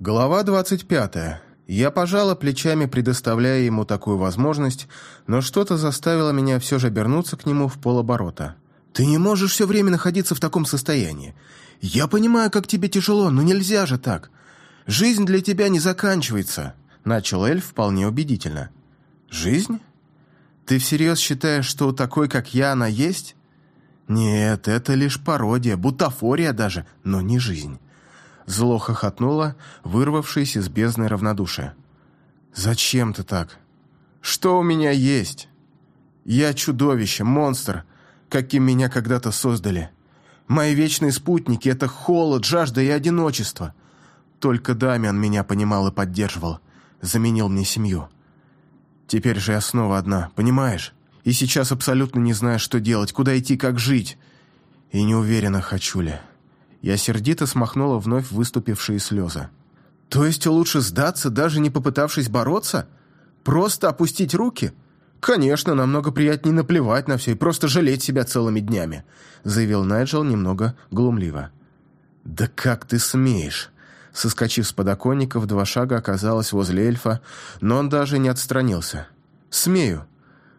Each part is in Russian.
Глава 25. Я пожала плечами, предоставляя ему такую возможность, но что-то заставило меня все же обернуться к нему в полоборота. «Ты не можешь все время находиться в таком состоянии. Я понимаю, как тебе тяжело, но нельзя же так. Жизнь для тебя не заканчивается», — начал эльф вполне убедительно. «Жизнь? Ты всерьез считаешь, что такой, как я, она есть?» «Нет, это лишь пародия, бутафория даже, но не жизнь». Зло хохотнуло, вырвавшись из бездны равнодушия. «Зачем ты так? Что у меня есть? Я чудовище, монстр, каким меня когда-то создали. Мои вечные спутники — это холод, жажда и одиночество. Только Дамиан меня понимал и поддерживал, заменил мне семью. Теперь же я снова одна, понимаешь? И сейчас абсолютно не знаю, что делать, куда идти, как жить. И не уверена, хочу ли». Я сердито смахнула вновь выступившие слезы. «То есть лучше сдаться, даже не попытавшись бороться? Просто опустить руки? Конечно, намного приятнее наплевать на все и просто жалеть себя целыми днями», заявил Найджел немного глумливо. «Да как ты смеешь?» Соскочив с подоконника, в два шага оказалась возле эльфа, но он даже не отстранился. «Смею.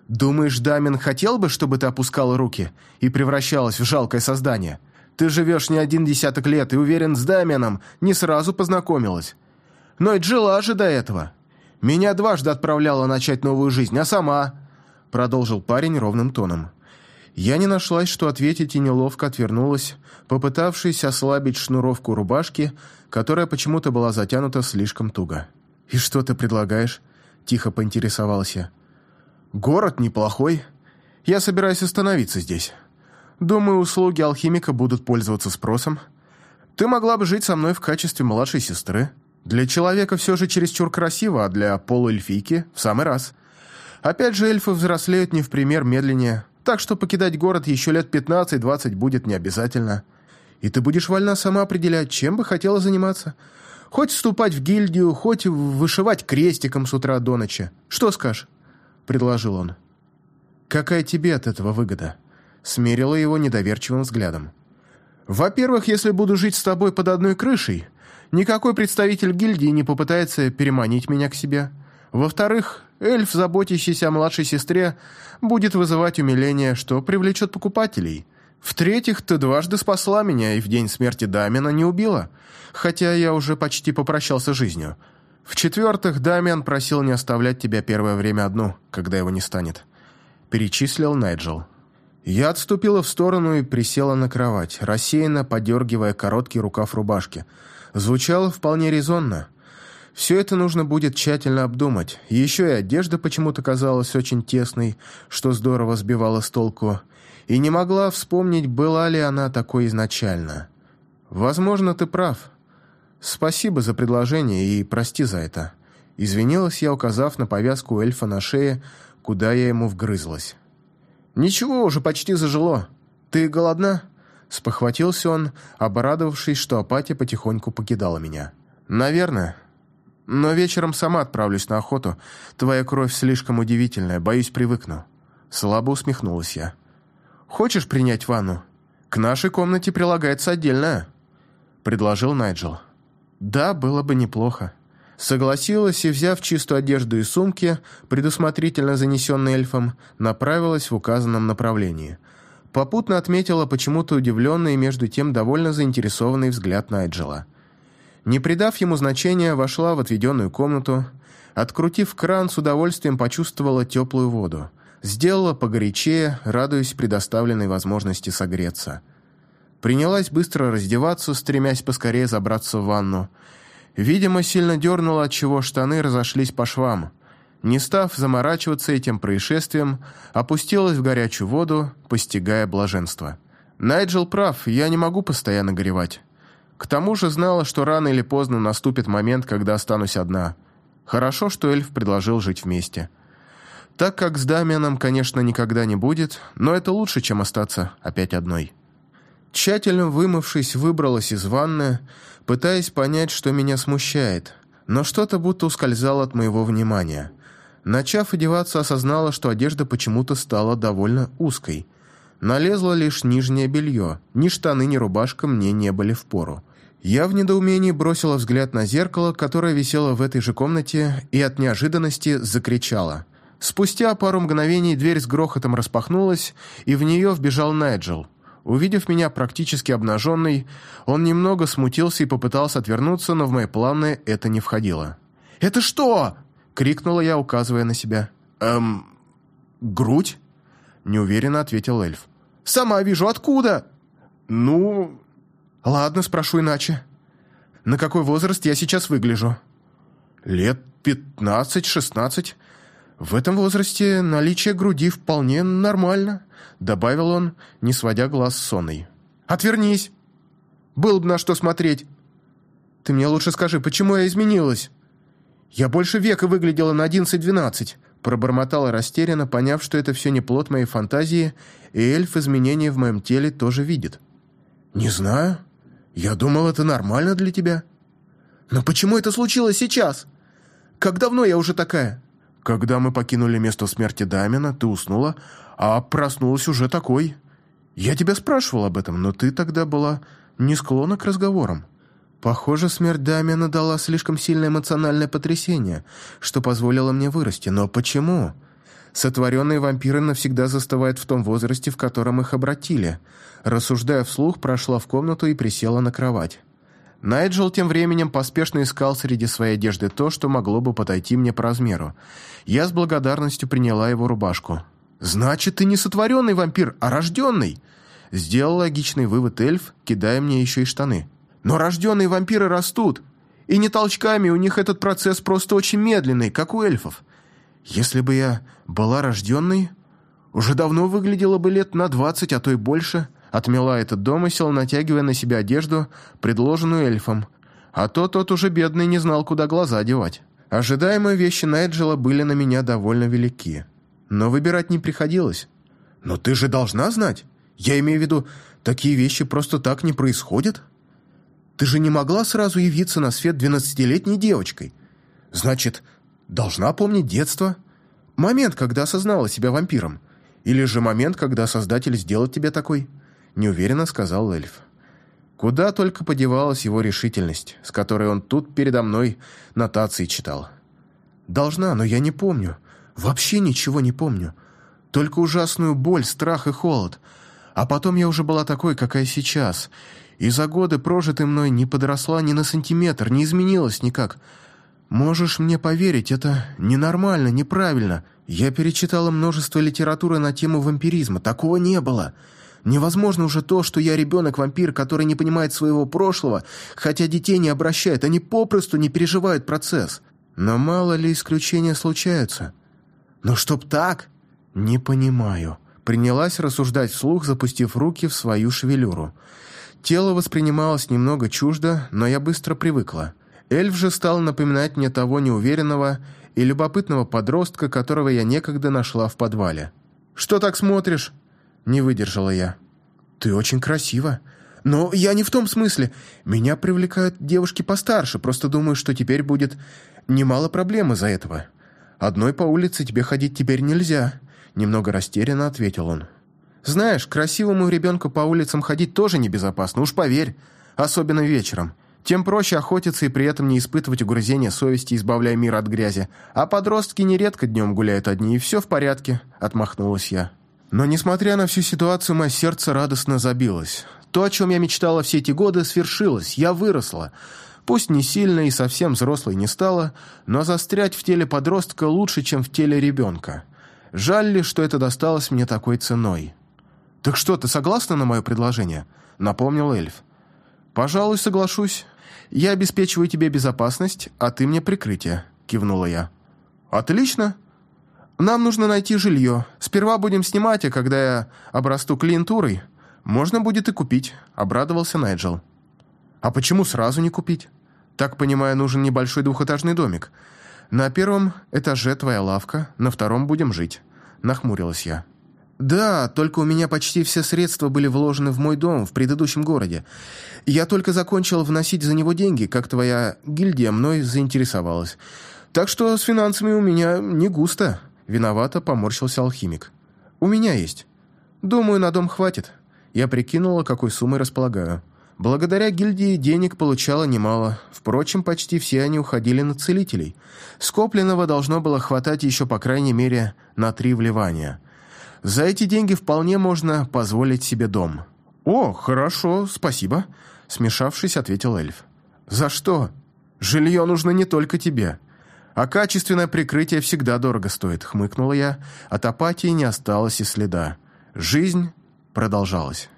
Думаешь, Дамин хотел бы, чтобы ты опускала руки и превращалась в жалкое создание?» Ты живешь не один десяток лет и, уверен, с Дамианом не сразу познакомилась. Но и жила же до этого. Меня дважды отправляла начать новую жизнь, а сама...» Продолжил парень ровным тоном. Я не нашлась, что ответить, и неловко отвернулась, попытавшись ослабить шнуровку рубашки, которая почему-то была затянута слишком туго. «И что ты предлагаешь?» – тихо поинтересовалась я. «Город неплохой. Я собираюсь остановиться здесь». Думаю, услуги алхимика будут пользоваться спросом. Ты могла бы жить со мной в качестве младшей сестры. Для человека все же чересчур красиво, а для полуэльфийки в самый раз. Опять же, эльфы взрослеют не в пример медленнее, так что покидать город еще лет 15-20 будет не обязательно. И ты будешь вольна сама определять, чем бы хотела заниматься. Хоть вступать в гильдию, хоть вышивать крестиком с утра до ночи. Что скажешь?» – предложил он. «Какая тебе от этого выгода?» Смерила его недоверчивым взглядом. «Во-первых, если буду жить с тобой под одной крышей, никакой представитель гильдии не попытается переманить меня к себе. Во-вторых, эльф, заботящийся о младшей сестре, будет вызывать умиление, что привлечет покупателей. В-третьих, ты дважды спасла меня и в день смерти Дамина не убила, хотя я уже почти попрощался с жизнью. В-четвертых, Дамиан просил не оставлять тебя первое время одну, когда его не станет». Перечислил Найджел. Я отступила в сторону и присела на кровать, рассеянно подергивая короткий рукав рубашки. Звучало вполне резонно. Все это нужно будет тщательно обдумать. Еще и одежда почему-то казалась очень тесной, что здорово сбивало с толку. И не могла вспомнить, была ли она такой изначально. Возможно, ты прав. Спасибо за предложение и прости за это. Извинилась я, указав на повязку эльфа на шее, куда я ему вгрызлась. «Ничего, уже почти зажило. Ты голодна?» Спохватился он, обрадовавшись, что апатия потихоньку покидала меня. «Наверное. Но вечером сама отправлюсь на охоту. Твоя кровь слишком удивительная, боюсь, привыкну». Слабо усмехнулась я. «Хочешь принять ванну? К нашей комнате прилагается отдельная», — предложил Найджел. «Да, было бы неплохо». Согласилась и, взяв чистую одежду и сумки, предусмотрительно занесенные эльфом, направилась в указанном направлении. Попутно отметила почему-то удивленный и между тем довольно заинтересованный взгляд Найджела. Не придав ему значения, вошла в отведенную комнату, открутив кран, с удовольствием почувствовала теплую воду. Сделала погорячее, радуясь предоставленной возможности согреться. Принялась быстро раздеваться, стремясь поскорее забраться в ванну, Видимо, сильно дернуло, отчего штаны разошлись по швам. Не став заморачиваться этим происшествием, опустилась в горячую воду, постигая блаженство. Найджел прав, я не могу постоянно горевать. К тому же знала, что рано или поздно наступит момент, когда останусь одна. Хорошо, что эльф предложил жить вместе. Так как с Дамианом, конечно, никогда не будет, но это лучше, чем остаться опять одной. Тщательно вымывшись, выбралась из ванны, пытаясь понять, что меня смущает, но что-то будто ускользало от моего внимания. Начав одеваться, осознала, что одежда почему-то стала довольно узкой. Налезло лишь нижнее белье, ни штаны, ни рубашка мне не были впору. Я в недоумении бросила взгляд на зеркало, которое висело в этой же комнате, и от неожиданности закричала. Спустя пару мгновений дверь с грохотом распахнулась, и в нее вбежал Найджел. Увидев меня практически обнаженной, он немного смутился и попытался отвернуться, но в мои планы это не входило. «Это что?» — крикнула я, указывая на себя. «Эм... грудь?» — неуверенно ответил эльф. «Сама вижу, откуда?» «Ну...» «Ладно, спрошу иначе. На какой возраст я сейчас выгляжу?» «Лет пятнадцать-шестнадцать. В этом возрасте наличие груди вполне нормально», — добавил он, не сводя глаз с сонной. «Отвернись! Было бы на что смотреть. Ты мне лучше скажи, почему я изменилась?» «Я больше века выглядела на одиннадцать-двенадцать», — пробормотала растерянно, поняв, что это все не плод моей фантазии, и эльф изменения в моем теле тоже видит. «Не знаю. Я думал, это нормально для тебя». «Но почему это случилось сейчас? Как давно я уже такая?» «Когда мы покинули место смерти Дамина, ты уснула, а проснулась уже такой. Я тебя спрашивал об этом, но ты тогда была не склонна к разговорам». Похоже, смерть Дамиана дала слишком сильное эмоциональное потрясение, что позволило мне вырасти. Но почему? Сотворенные вампиры навсегда застывают в том возрасте, в котором их обратили. Рассуждая вслух, прошла в комнату и присела на кровать. Найджел тем временем поспешно искал среди своей одежды то, что могло бы подойти мне по размеру. Я с благодарностью приняла его рубашку. «Значит, ты не сотворенный вампир, а рожденный!» Сделал логичный вывод эльф, кидая мне еще и штаны. «Но рожденные вампиры растут, и не толчками, у них этот процесс просто очень медленный, как у эльфов. Если бы я была рожденной, уже давно выглядела бы лет на двадцать, а то и больше». Отмела этот домысел, натягивая на себя одежду, предложенную эльфом. А то тот уже бедный не знал, куда глаза девать. Ожидаемые вещи Найджела были на меня довольно велики. Но выбирать не приходилось. «Но ты же должна знать. Я имею в виду, такие вещи просто так не происходят. Ты же не могла сразу явиться на свет двенадцатилетней девочкой. Значит, должна помнить детство. Момент, когда осознала себя вампиром. Или же момент, когда Создатель сделал тебе такой» неуверенно сказал эльф. Куда только подевалась его решительность, с которой он тут передо мной нотации читал. Должна, но я не помню. Вообще ничего не помню. Только ужасную боль, страх и холод. А потом я уже была такой, какая сейчас. И за годы, прожитые мной, не подросла ни на сантиметр, не изменилась никак. Можешь мне поверить, это ненормально, неправильно. Я перечитала множество литературы на тему вампиризма. Такого не было. Невозможно уже то, что я ребенок-вампир, который не понимает своего прошлого, хотя детей не обращает, они попросту не переживают процесс. Но мало ли исключения случаются. Но чтоб так? Не понимаю. Принялась рассуждать вслух, запустив руки в свою шевелюру. Тело воспринималось немного чуждо, но я быстро привыкла. Эльф же стал напоминать мне того неуверенного и любопытного подростка, которого я некогда нашла в подвале. «Что так смотришь?» Не выдержала я. «Ты очень красива. Но я не в том смысле. Меня привлекают девушки постарше, просто думаю, что теперь будет немало проблем из-за этого. Одной по улице тебе ходить теперь нельзя», — немного растерянно ответил он. «Знаешь, красивому ребенку по улицам ходить тоже небезопасно, уж поверь, особенно вечером. Тем проще охотиться и при этом не испытывать угрызения совести, избавляя мир от грязи. А подростки нередко днем гуляют одни, и все в порядке», — отмахнулась я. Но, несмотря на всю ситуацию, мое сердце радостно забилось. То, о чем я мечтала все эти годы, свершилось. Я выросла. Пусть не сильно и совсем взрослой не стала, но застрять в теле подростка лучше, чем в теле ребенка. Жаль ли, что это досталось мне такой ценой. «Так что, ты согласна на мое предложение?» — напомнил эльф. «Пожалуй, соглашусь. Я обеспечиваю тебе безопасность, а ты мне прикрытие», — кивнула я. «Отлично!» Нам нужно найти жилье. Сперва будем снимать, а когда я обрасту клиентурой, можно будет и купить», — обрадовался Найджел. «А почему сразу не купить? Так, понимаю, нужен небольшой двухэтажный домик. На первом этаже твоя лавка, на втором будем жить», — нахмурилась я. «Да, только у меня почти все средства были вложены в мой дом в предыдущем городе. Я только закончил вносить за него деньги, как твоя гильдия мной заинтересовалась. Так что с финансами у меня не густо», Виновато поморщился алхимик. «У меня есть. Думаю, на дом хватит. Я прикинула, какой суммой располагаю. Благодаря гильдии денег получала немало. Впрочем, почти все они уходили на целителей. Скопленного должно было хватать еще по крайней мере на три вливания. За эти деньги вполне можно позволить себе дом. «О, хорошо, спасибо», — смешавшись, ответил эльф. «За что? Жилье нужно не только тебе. А качественное прикрытие всегда дорого стоит», — хмыкнула я. От апатии не осталось и следа. Жизнь продолжалась.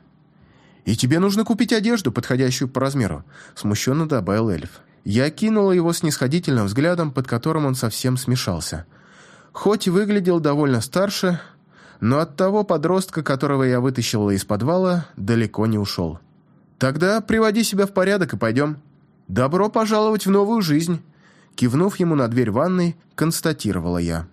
«И тебе нужно купить одежду, подходящую по размеру», — смущенно добавил эльф. Я кинула его снисходительным взглядом, под которым он совсем смешался. Хоть и выглядел довольно старше, но от того подростка, которого я вытащила из подвала, далеко не ушел. «Тогда приводи себя в порядок и пойдем. Добро пожаловать в новую жизнь!» Кивнув ему на дверь ванной, констатировала я.